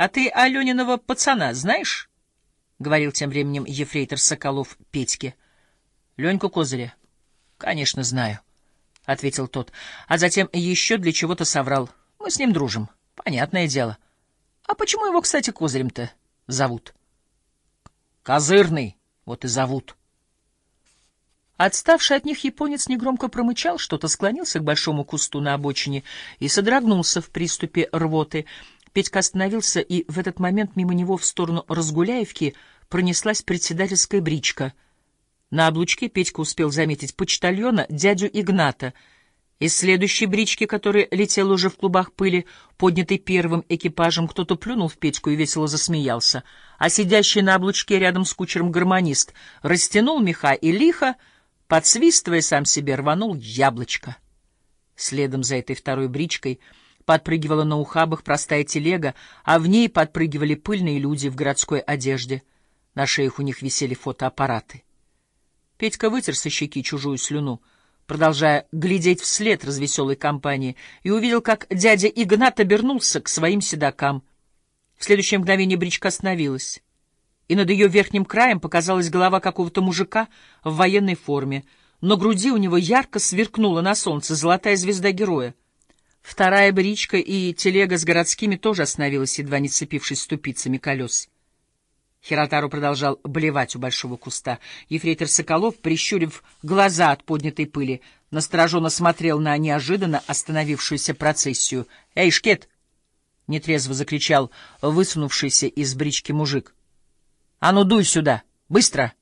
А ты Алениного пацана знаешь? — говорил тем временем ефрейтор Соколов Петьке. — Леньку Козыря? — Конечно, знаю, — ответил тот. А затем еще для чего-то соврал. Мы с ним дружим. Понятное дело. А почему его, кстати, Козырем-то зовут? — Козырный, вот и зовут. Отставший от них японец негромко промычал что-то, склонился к большому кусту на обочине и содрогнулся в приступе рвоты — Петька остановился, и в этот момент мимо него в сторону Разгуляевки пронеслась председательская бричка. На облучке Петька успел заметить почтальона, дядю Игната. Из следующей брички, которая летела уже в клубах пыли, поднятой первым экипажем, кто-то плюнул в Петьку и весело засмеялся, а сидящий на облучке рядом с кучером гармонист растянул меха и лихо, подсвистывая сам себе, рванул яблочко. Следом за этой второй бричкой — Подпрыгивала на ухабах простая телега, а в ней подпрыгивали пыльные люди в городской одежде. На шеях у них висели фотоаппараты. Петька вытер со щеки чужую слюну, продолжая глядеть вслед развеселой компании, и увидел, как дядя Игнат обернулся к своим седокам. В следующее мгновение бричка остановилась, и над ее верхним краем показалась голова какого-то мужика в военной форме. но груди у него ярко сверкнула на солнце золотая звезда героя. Вторая бричка и телега с городскими тоже остановилась, едва не цепившись ступицами колес. Хиротару продолжал блевать у большого куста. Ефрейтор Соколов, прищурив глаза от поднятой пыли, настороженно смотрел на неожиданно остановившуюся процессию. — Эй, шкет! — нетрезво закричал высунувшийся из брички мужик. — А ну дуй сюда! Быстро!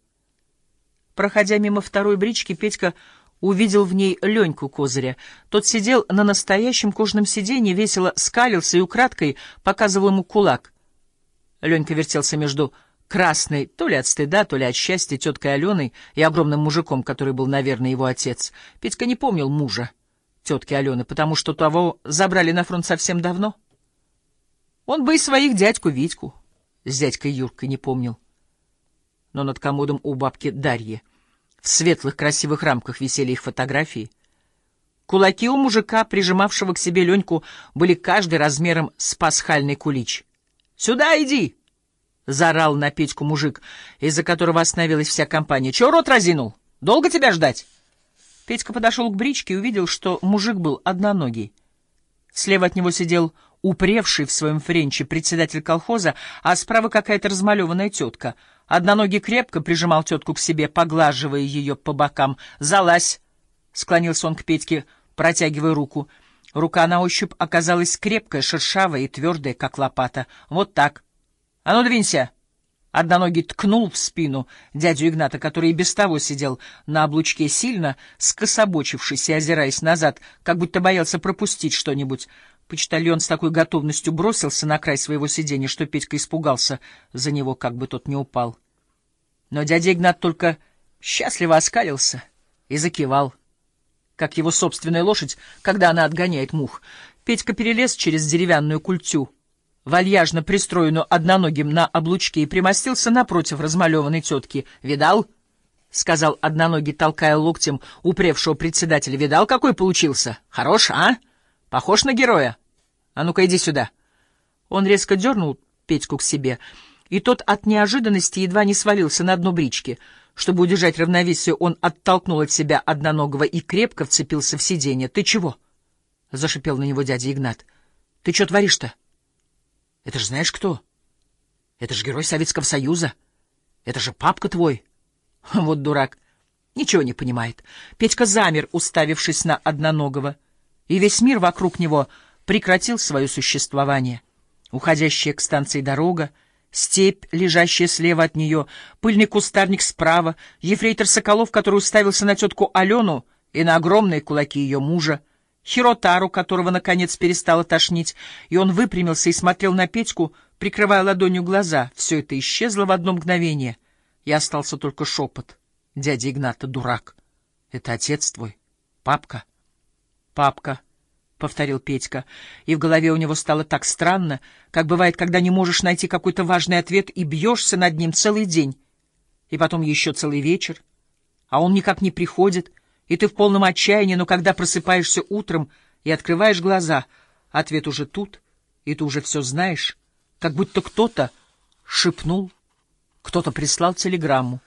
Проходя мимо второй брички, Петька увидел в ней Леньку Козыря. Тот сидел на настоящем кожаном сиденье, весело скалился и украдкой показывал ему кулак. Ленька вертелся между красной, то ли от стыда, то ли от счастья, теткой Аленой и огромным мужиком, который был, наверное, его отец. Петька не помнил мужа тетки Алены, потому что того забрали на фронт совсем давно. Он бы и своих дядьку Витьку с дядькой Юркой не помнил. Но над комодом у бабки Дарьи в светлых красивых рамках висели их фотографии. Кулаки у мужика, прижимавшего к себе Леньку, были каждый размером с пасхальный кулич. «Сюда иди!» — заорал на Петьку мужик, из-за которого остановилась вся компания. «Чего рот разинул? Долго тебя ждать?» Петька подошел к бричке и увидел, что мужик был одноногий. Слева от него сидел упревший в своем френче председатель колхоза, а справа какая-то размалеванная тетка — Одноногий крепко прижимал тетку к себе, поглаживая ее по бокам. «Залазь!» — склонился он к Петьке, протягивая руку. Рука на ощупь оказалась крепкая, шершавая и твердая, как лопата. «Вот так! А ну, двинься!» Одноногий ткнул в спину дядю Игната, который и без того сидел на облучке сильно, скособочившись и озираясь назад, как будто боялся пропустить что-нибудь. Почтальон с такой готовностью бросился на край своего сиденья, что Петька испугался за него, как бы тот не упал. Но дядя Игнат только счастливо оскалился и закивал, как его собственная лошадь, когда она отгоняет мух. Петька перелез через деревянную культю, вальяжно пристроенную одноногим на облучке, и примостился напротив размалеванной тетки. «Видал?» — сказал одноногий, толкая локтем упревшего председателя. «Видал, какой получился? Хорош, а?» Похож на героя? А ну-ка иди сюда. Он резко дернул Петьку к себе, и тот от неожиданности едва не свалился на дно брички. Чтобы удержать равновесие, он оттолкнул от себя одноногого и крепко вцепился в сиденье. — Ты чего? — зашипел на него дядя Игнат. — Ты что творишь-то? — Это же знаешь кто? Это же герой Советского Союза. Это же папка твой. Вот дурак. Ничего не понимает. Петька замер, уставившись на одноногого и весь мир вокруг него прекратил свое существование. Уходящая к станции дорога, степь, лежащая слева от нее, пыльный кустарник справа, ефрейтор Соколов, который уставился на тетку Алену и на огромные кулаки ее мужа, Хиротару, которого, наконец, перестало тошнить, и он выпрямился и смотрел на Петьку, прикрывая ладонью глаза. Все это исчезло в одно мгновение, и остался только шепот. «Дядя Игната, дурак! Это отец твой, папка!» папка, — повторил Петька, и в голове у него стало так странно, как бывает, когда не можешь найти какой-то важный ответ и бьешься над ним целый день, и потом еще целый вечер, а он никак не приходит, и ты в полном отчаянии, но когда просыпаешься утром и открываешь глаза, ответ уже тут, и ты уже все знаешь, как будто кто-то шепнул, кто-то прислал телеграмму.